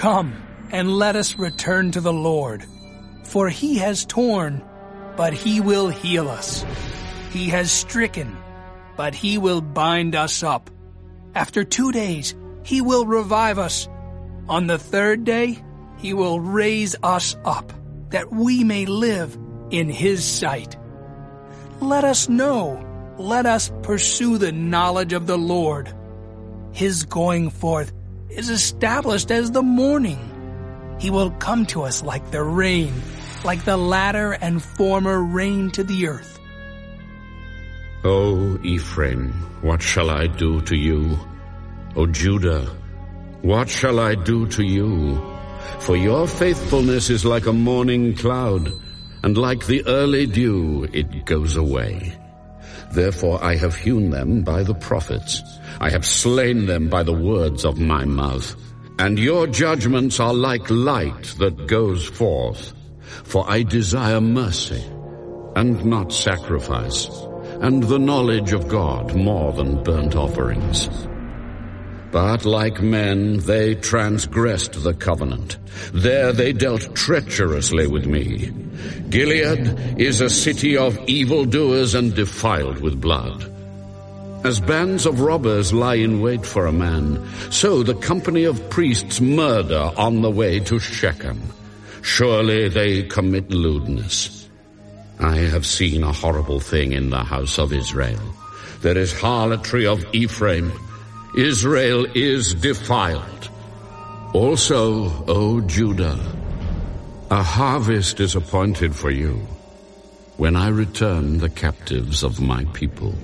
Come and let us return to the Lord. For he has torn, but he will heal us. He has stricken, but he will bind us up. After two days, he will revive us. On the third day, he will raise us up, that we may live in his sight. Let us know, let us pursue the knowledge of the Lord. His going forth is established as the morning. He will come to us like the rain, like the latter and former rain to the earth. O Ephraim, what shall I do to you? O Judah, what shall I do to you? For your faithfulness is like a morning cloud, and like the early dew it goes away. Therefore I have hewn them by the prophets. I have slain them by the words of my mouth. And your judgments are like light that goes forth. For I desire mercy, and not sacrifice, and the knowledge of God more than burnt offerings. But like men, they transgressed the covenant. There they dealt treacherously with me. Gilead is a city of evildoers and defiled with blood. As bands of robbers lie in wait for a man, so the company of priests murder on the way to Shechem. Surely they commit lewdness. I have seen a horrible thing in the house of Israel. There is harlotry of Ephraim, Israel is defiled. Also, O Judah, a harvest is appointed for you when I return the captives of my people.